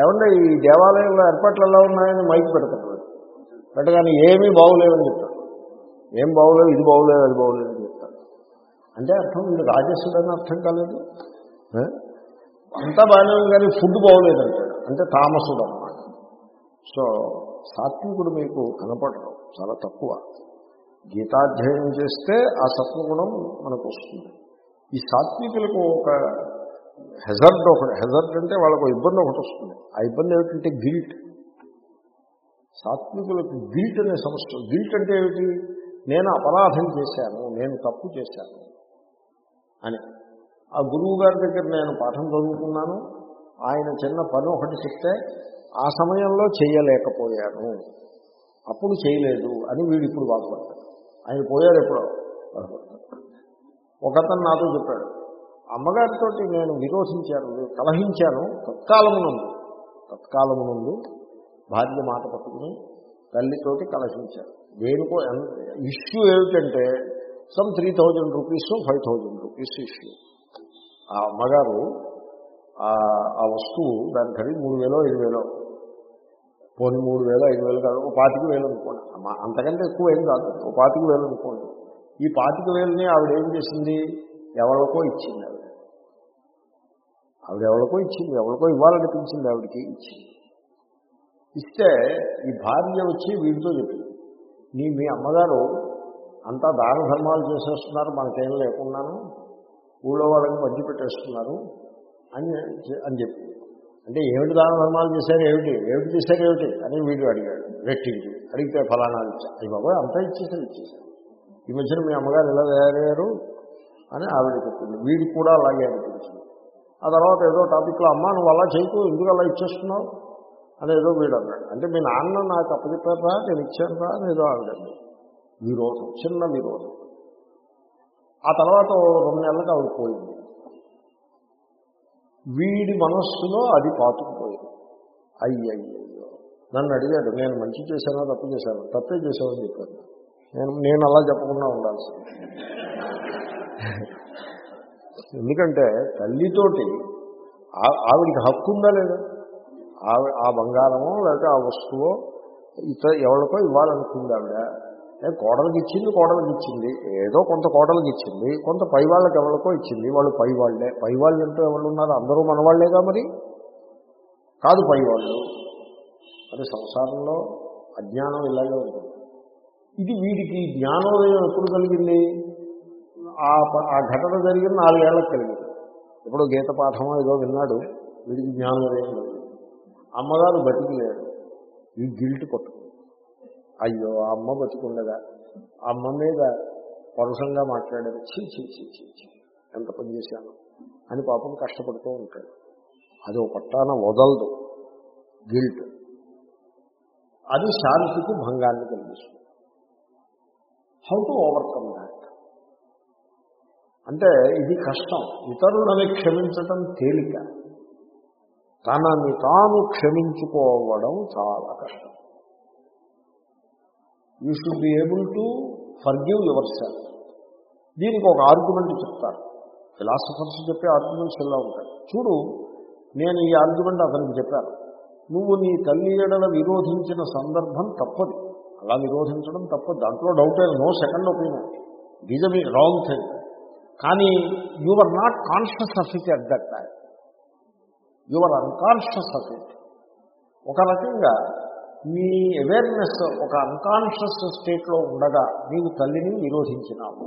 ఏమంటే ఈ దేవాలయంలో ఏర్పాట్లు ఎలా ఉన్నాయని మైక్ పెడతారు. పెట్టగానే ఏమీ బాగులేవని చెప్తారు. ఏం బాగులేవు ఇది బాగులేదు అది బాగులేదు అని చెప్తారు. అంటే అర్థం ఇది రాజస్సుడని అర్థం కాలేదు. అంతా బాగానే ఉంది కానీ ఫుడ్ బాగులేదంటాడు. అంటే తామసుడు అన్నమాట. సో సాత్వికుడు మీకు కనపడరు చాలా తక్కువ. గీతాధ్యయనం చేస్తే ఆ సత్వగుణం మనకు వస్తుంది. ఈ సాత్వికులకు ఒక హెజర్డ్ ఒకటి హెజర్డ్ అంటే వాళ్ళకు ఇబ్బంది ఒకటి వస్తుంది. ఆ ఇబ్బంది ఏమిటంటే గిల్ట్ సాత్వికులకు గిల్ట్ అనే సమస్య గిల్ట్ అంటే ఏమిటి? నేను అపరాధం చేశాను నేను తప్పు చేశాను అని. ఆ గురువు గారి దగ్గర నేను పాఠం చదువుకున్నాను. ఆయన చిన్న పని ఒకటి చెప్తే ఆ సమయంలో చేయలేకపోయాను. అప్పుడు చేయలేదు అని వీడు ఇప్పుడు బాధపడతాడు. ఆయన పోయారు ఎప్పుడో. ఒకతను నాతో చెప్పాడు అమ్మగారితో నేను విరోధించాను కలహించాను తత్కాలమునందు తత్కాలమునందు భార్య మాట పట్టుకుని తల్లితోటి కలహించాను దేనికో ఇష్యూ ఏమిటంటే some three thousand rupees five thousand rupees issue. ఆ అమ్మగారు ఆ- ఆ వస్తువు దాని ఖరీదు మూడు వేలో ఐదు వేలో పోనీ మూడు వేలు ఐదు వేలు కాదు ఓ పాతిక వేలు అనుకోండి. అమ్మ అంతకంటే ఎక్కువ ఏం కాదు. ఓ పాతిక వేలు అనుకోండి. ఈ పాతిక వేలని ఆవిడ ఏం చేసింది? ఎవరికో ఇచ్చింది ఆవిడ. ఆవిడ ఎవరికో ఇచ్చింది ఎవరికో ఇవ్వాలనిపించింది ఆవిడకి ఇచ్చింది. ఇస్తే ఈ భార్య వచ్చి వీడితో చెప్పింది. నీ మీ అమ్మగారు అంతా దాన ధర్మాలు చేసేస్తున్నారు మనకేం లేకున్నాను ఊళ్ళో వాళ్ళకి మధ్య పెట్టేస్తున్నారు అని అని చెప్పి అంటే ఏమిటి దాన ధర్మాలు చేశారు ఏమిటి? ఏమిటి చేశారు ఏమిటి? అని వీడు అడిగాడు రెట్టించి అడిగితే ఫలానా ఇచ్చా. అది బాబా అంతా ఇచ్చేసారు ఇచ్చేసారు ఈ మధ్యన మీ అమ్మగారు ఇలా తయారయ్యారు? అని ఆవిడ చెప్పింది. వీడికి కూడా అలాగే అనిపించింది ఆ తర్వాత ఏదో టాపిక్లో అమ్మ నువ్వు అలా చేయకు ఎందుకు అలా ఇచ్చేస్తున్నావు? అని ఏదో వీడు అన్నాడు. అంటే మీ నాన్న నాకు అప్పచెప్పారా? నేను ఇచ్చాను రా అని ఏదో ఆవిడండి విరోధం చిన్న విరోధం. ఆ తర్వాత రెండు నెలలకు ఆవిడ పోయింది. వీడి మనస్సులో అది పాతుకుపోయింది. అయ్యయ్యో నన్ను అడిగాడు నేను మంచి చేశానో తప్పు చేశాను? తప్పే చేశామని చెప్పాను నేను నేను అలా చెప్పకుండా ఉండాల్సింది ఎందుకంటే తల్లితోటి ఆవిడికి హక్కు ఉందా లేదా? ఆవి ఆ బంగారమో లేకపోతే ఆ వస్తువో ఇతర ఎవరికో ఇవ్వాలనుకుందా కోడలికి ఇచ్చింది కోడలికి ఇచ్చింది ఏదో కొంత కోడలికి ఇచ్చింది కొంత పై వాళ్ళకి ఎవరికో ఇచ్చింది. వాళ్ళు పై వాళ్ళే పై వాళ్ళు అంటూ ఎవరు ఉన్నారు అందరూ మనవాళ్ళేగా మరి? కాదు పై వాళ్ళు అది సంసారంలో అజ్ఞానం ఇలాగే ఉంటుంది. ఇది వీడికి జ్ఞానోదయం ఎప్పుడు కలిగింది? ఆ ఆ ఘటన జరిగిన నాలుగేళ్ళకు కలిగింది. ఇప్పుడు గీత పాఠమో ఏదో విన్నాడు. వీడికి జ్ఞానోదయం కలిగింది. అమ్మగారు బతికి లేరు ఈ గిల్ట్ కొట్టు అయ్యో ఆ అమ్మ బతుకుండగా ఆ అమ్మ మీద పరుషంగా మాట్లాడారు చీ చీ చీ చీ చీ ఎంత పనిచేశాను అని పాపం కష్టపడుతూ ఉంటాడు. అది ఒక పట్టాన వదలదు. గిల్ట్. అది శాంతికి భంగాన్ని కలిగిస్తుంది. హౌ టు ఓవర్కమ్ దాట్ అంటే ఇది కష్టం. ఇతరులని క్షమించటం తేలిక. తనని తాను క్షమించుకోవడం చాలా కష్టం. You should be able to forgive yourself దీనికి ఒక ఆర్గ్యుమెంట్ చెప్తారు. ఫిలాసఫర్స్ చెప్పే ఆర్గ్యుమెంట్స్ ఎలా ఉంటాయి? చూడు నేను ఈ ఆర్గ్యుమెంట్ అతనికి చెప్పాను. నువ్వు నీ తల్లి ఏడల విరోధించిన సందర్భం తప్పది. అలా విరోధించడం తప్పదు. దాంట్లో doubt no second opinion these me wrong thing కానీ you are not conscious of it at that time you are unconscious of it ఒక రకంగా ఈ అవేర్నెస్ ఒక అన్కాన్షియస్ స్టేట్లో ఉండగా నీవు తల్లిని విరోధించినావు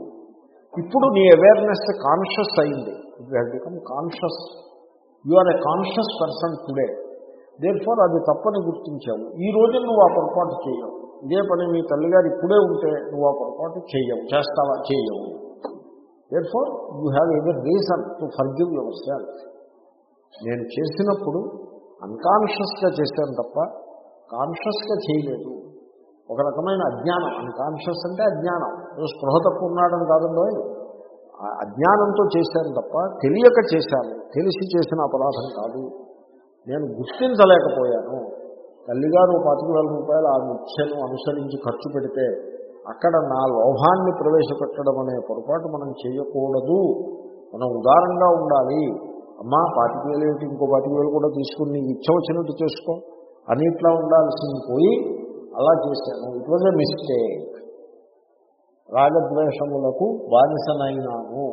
ఇప్పుడు నీ అవేర్నెస్ కాన్షియస్ అయింది. You have become conscious you are a conscious person today therefore అది తప్పని గుర్తించావు. ఈ రోజు నువ్వు ఆ పొరపాటు చేయవు. ఇదే పని మీ తల్లిగారు ఇప్పుడే ఉంటే నువ్వు ఆ పొరపాటు చేయవు. చేస్తావా? చేయవు. Therefore you have every reason to forgive yourself నేను చేసినప్పుడు అన్కాన్షియస్గా చేశాను తప్ప కాన్షియస్గా చేయలేదు. ఒక రకమైన అజ్ఞానం. అన్కాన్షియస్ అంటే అజ్ఞానం. స్పృహ తక్కువ ఉన్నాడని కాదండో అజ్ఞానంతో చేశాను తప్ప తెలియక చేశాను. తెలిసి చేసిన అపరాధం కాదు. నేను గుర్తించలేకపోయాను. తల్లిగారు పాతిక వేల రూపాయలు ఆ ముఖ్యను అనుసరించి ఖర్చు పెడితే అక్కడ నా లోభాన్ని ప్రవేశపెట్టడం అనే పొరపాటు మనం చేయకూడదు. మనం ఉదారంగా ఉండాలి. అమ్మా పాతిక వేలు ఇంకో పాతిక వేలు కూడా తీసుకుని నీకు ఇచ్చ వచ్చినట్టు చేసుకో. అన్నిట్లా ఉండాల్సింది పోయి అలా చేశాను. ఇట్ వాజ్ ఎ మిస్టేక్ రాగద్వేషములకు బానిసనైనాను.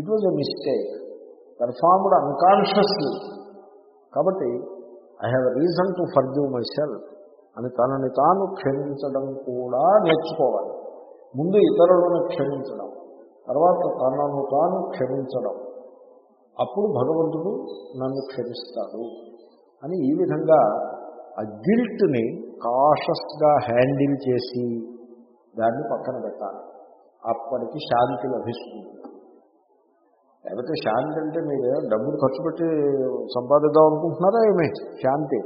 It was a mistake performed unconsciously కాబట్టి I have reason to forgive myself అని తనని తాను క్షమించడం కూడా నేర్చుకోవాలి. ముందు ఇతరులను క్షమించడం తర్వాత తనను తాను క్షమించడం. అప్పుడు భగవంతుడు నన్ను క్షమిస్తాడు అని ఈ విధంగా ఆ గిల్ట్ని కాషస్గా హ్యాండిల్ చేసి దాన్ని పక్కన పెట్టాలి. అప్పటికి శాంతి లభిస్తుంది. లేకపోతే శాంతి అంటే మీరు డబ్బులు ఖర్చు పెట్టి సంపాదిద్దాం అనుకుంటున్నారా ఏమి? శాంతి.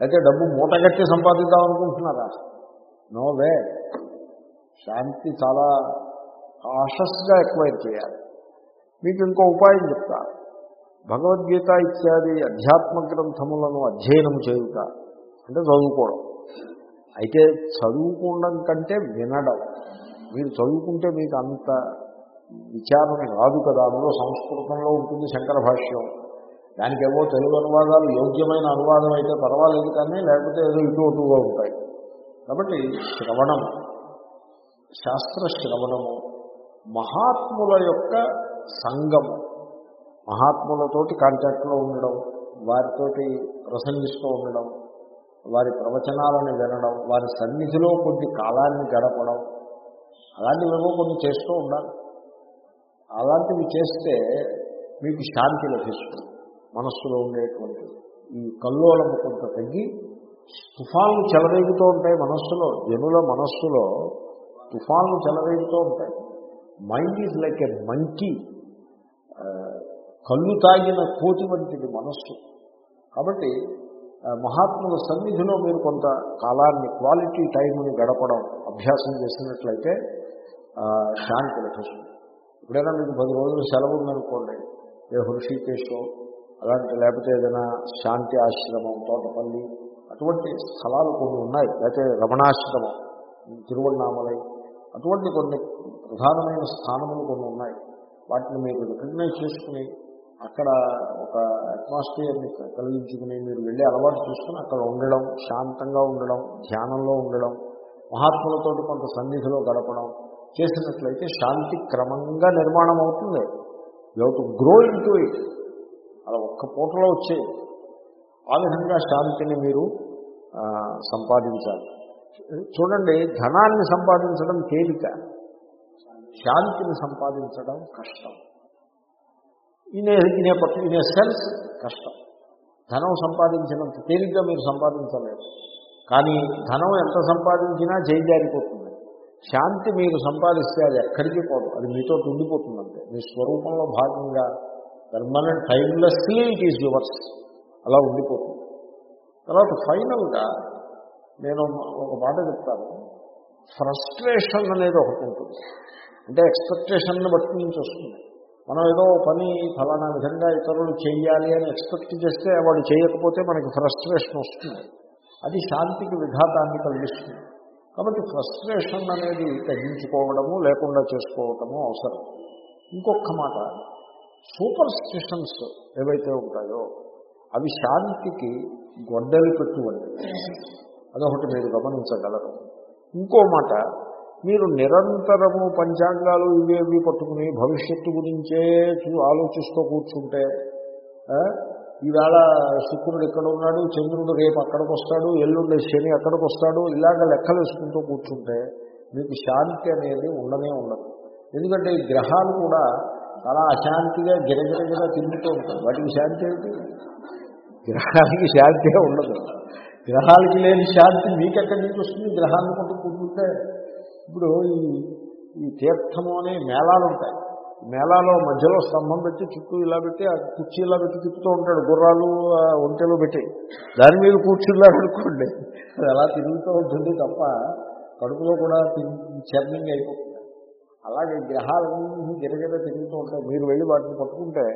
అయితే డబ్బు మూటగట్టి సంపాదిద్దాం అనుకుంటున్నారా? No way. శాంతి చాలా కాషస్గా ఎక్వైర్ చేయాలి. మీకు ఇంకో ఉపాయం చెప్తాను. భగవద్గీత ఇత్యాది అధ్యాత్మ గ్రంథములను అధ్యయనం చేయుట అంటే చదువుకోవడం. అయితే చదువుకోవడం కంటే వినడం. మీరు చదువుకుంటే మీకు అంత విచారణ రాదు కదా అందులో సంస్కృతంలో ఉంటుంది శంకర భాష్యం దానికేమో తెలుగు అనువాదాలు యోగ్యమైన అనువాదం అయితే పర్వాలేదు కానీ లేకపోతే ఏదో ఇటు ఉంటాయి. కాబట్టి శ్రవణం శాస్త్ర శ్రవణము మహాత్ముల యొక్క సంగము మహాత్ములతోటి కాంటాక్ట్లో ఉండడం వారితోటి ప్రసంగిస్తూ ఉండడం వారి ప్రవచనాలను వినడం వారి సన్నిధిలో కొద్ది కాలాన్ని గడపడం అలాంటివేమో కొన్ని చేస్తూ ఉండాలి. అలాంటివి చేస్తే మీకు శాంతి లభిస్తుంది. మనస్సులో ఉండేటువంటి ఈ కల్లోలం కొంత తగ్గి తుఫాన్లు చెలరేగుతూ ఉంటాయి మనస్సులో జనుల మనస్సులో తుఫాన్లు చెలరేగుతూ ఉంటాయి. Mind is like a monkey కళ్ళు తాగిన కోతి వంటిది మనస్సు. కాబట్టి మహాత్ముల సన్నిధిలో మీరు కొంత కాలాన్ని క్వాలిటీ టైంని గడపడం అభ్యాసం చేసినట్లయితే శాంతి లభిస్తుంది. ఎప్పుడైనా మీకు పది రోజులు సెలవు ఉందనుకోండి ఏ హృషికేశో అలాంటి లేకపోతే ఏదైనా శాంతి ఆశ్రమం తోటపల్లి అటువంటి స్థలాలు కొన్ని ఉన్నాయి. లేకపోతే రమణాశ్రమం తిరువണ്ണామలై అటువంటి కొన్ని ప్రధానమైన స్థానములు కొన్ని ఉన్నాయి. వాటిని మీరు రికగ్నైజ్ చేసుకుని అక్కడ ఒక అట్మాస్ఫియర్ని కలిగించుకుని మీరు వెళ్ళి అలవాటు చూసుకుని అక్కడ ఉండడం శాంతంగా ఉండడం ధ్యానంలో ఉండడం మహాత్ములతో కొంత సన్నిధిలో గడపడం చేసినట్లయితే శాంతి క్రమంగా నిర్మాణం అవుతుంది. You to grow into it అలా ఒక్క పూటలో వచ్చే ఆ విధంగా శాంతిని మీరు సంపాదించాలి. చూడండి ధనాన్ని సంపాదించడం తేలిక. శాంతిని సంపాదించడం కష్టం. ఇనే ఇనే పట్టు ఇనే సెన్స్ కష్టం. ధనం సంపాదించినంత తేలిగ్గా మీరు సంపాదించలేరు. కానీ ధనం ఎంత సంపాదించినా చేయిజారిపోతుంది శాంతి మీరు సంపాదిస్తే అది ఎక్కడికి పోదు. అది మీతో ఉండిపోతుందంటే మీ స్వరూపంలో భాగంగా permanent timelessly it is yours అలా ఉండిపోతుంది. తర్వాత ఫైనల్గా నేను ఒక మాట చెప్తాను. ఫ్రస్ట్రేషన్ అనేది ఒకటి ఉంటుంది. అంటే ఎక్స్పెక్టేషన్ని బట్టి నుంచి వస్తుంది. మనం ఏదో పని ఫలానా విధంగా ఇతరులు చేయాలి అని ఎక్స్పెక్ట్ చేస్తే వాడు చేయకపోతే మనకి ఫ్రస్ట్రేషన్ వస్తుంది. అది శాంతికి విఘాతాన్ని కలిగిస్తుంది. కాబట్టి ఫ్రస్ట్రేషన్ అనేది తగ్గించుకోవడము లేకుండా చేసుకోవటము అవసరం. ఇంకొక మాట సూపర్ స్టిషన్స్ ఏవైతే ఉంటాయో అవి శాంతికి గొడ్డలి పెట్టువండి అదొకటి మీరు గమనించగలరు. ఇంకో మాట మీరు నిరంతరము పంచాంగాలు ఇవేవి పట్టుకుని భవిష్యత్తు గురించే ఆలోచిస్తూ కూర్చుంటే ఈవేళ శుక్రుడు ఇక్కడ ఉన్నాడు చంద్రుడు రేపు అక్కడికి వస్తాడు ఎల్లుండి శని అక్కడికి వస్తాడు ఇలాగ లెక్కలు వేసుకుంటూ కూర్చుంటే మీకు శాంతి అనేది ఉండనే ఉండదు. ఎందుకంటే ఈ గ్రహాలు కూడా చాలా అశాంతిగా గిరగిరగిర తిరుగుతూ ఉంటాయి. వాటికి శాంతి ఏంటి? గ్రహానికి శాంతి ఉండదు. గ్రహాలకి లేని శాంతి మీకెక్కడి నుంచి వస్తుంది? గ్రహాన్ని కొట్టు కూర్చుంటే ఇప్పుడు ఈ ఈ తీర్థము అనే మేళాలు ఉంటాయి. మేళాలో మధ్యలో స్తంభం పెట్టి చుట్టూ ఇలా పెట్టి ఆ కుర్చీ ఇలా పెట్టి తిప్పుతూ ఉంటాడు. గుర్రాలు ఒంటెలు పెట్టి. దాని మీద కూర్చున్నారనుకోండి అది అలా తిరుగుతూ ఉంటుంది తప్ప కడుపులో కూడా చర్నింగ్ అయిపోతుంది. అలాగే గ్రహాలన్నీ గిరగిర తిరుగుతూ ఉంటాయి. మీరు వెళ్ళి వాటిని పట్టుకుంటే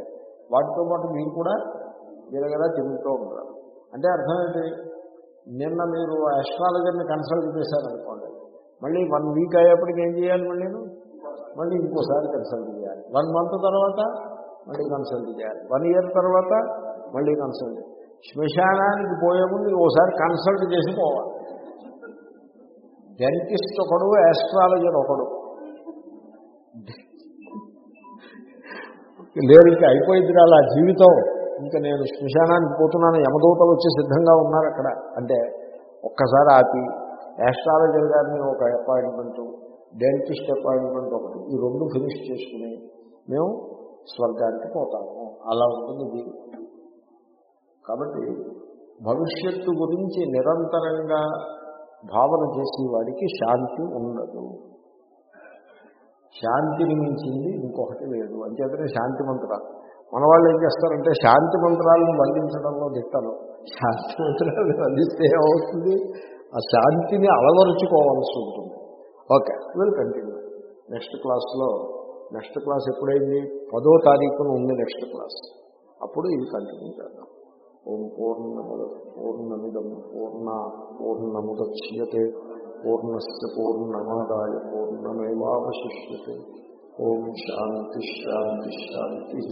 వాటితో పాటు మీరు కూడా గిరగిర తిరుగుతూ ఉంటారు. అంటే అర్థం ఏంటి? నిన్న మీరు ఆస్ట్రాలజర్ని కన్సల్ట్ చేశారనుకోండి. మళ్ళీ వన్ వీక్ అయ్యేప్పటికి ఏం చేయాలి మళ్ళీ మళ్ళీ ఇంకోసారి కన్సల్ట్ చేయాలి. వన్ మంత్ తర్వాత మళ్ళీ కన్సల్ట్ చేయాలి. వన్ ఇయర్ తర్వాత మళ్ళీ కన్సల్ట్ శ్మశానానికి పోయే ముందు ఓసారి కన్సల్ట్ చేసి పోవాలి. డెంటిస్ట్ ఒకడు యాస్ట్రాలజర్ ఒకడు. లేదు ఇంకా అయిపోయింది అలా జీవితం. ఇంకా నేను శ్మశానానికి పోతున్నాను యమదూతలు వచ్చి సిద్ధంగా ఉన్నారు అక్కడ. అంటే ఒక్కసారి ఆపి యాస్ట్రాలజర్ గారిని ఒక అపాయింట్మెంట్ డెంటిస్ట్ అపాయింట్మెంట్ ఒకటి. ఈ రెండు ఫినిష్ చేసుకుని మేము స్వర్గానికి పోతాము. అలా ఉంటుంది కాబట్టి భవిష్యత్తు గురించి నిరంతరంగా భావన చేసే వాడికి శాంతి ఉండదు. శాంతిని మించింది ఇంకొకటి లేదు. అంచేతనే శాంతి మంత్రాలు మన వాళ్ళు ఏం చేస్తారంటే శాంతి మంత్రాలను వల్లించడంలో దిట్టలు శాంతి మంత్రాలను వల్లిస్తే ఏమవుతుంది? ఆ శాంతిని అలవరుచుకోవాల్సి ఉంటుంది. ఓకే విల్ కంటిన్యూ నెక్స్ట్ క్లాస్లో నెక్స్ట్ క్లాస్ ఎప్పుడైంది? పదో తారీఖున ఉంది నెక్స్ట్ క్లాస్ అప్పుడు ఇది కంటిన్యూ చేద్దాం. ఓం పూర్ణముద పూర్ణమిదం పూర్ణ పూర్ణముద్యతే పూర్ణస్ పూర్ణమాదాయ పూర్ణమేవాశిష్యతే ఓం శాంతి శాంతి శాంతి.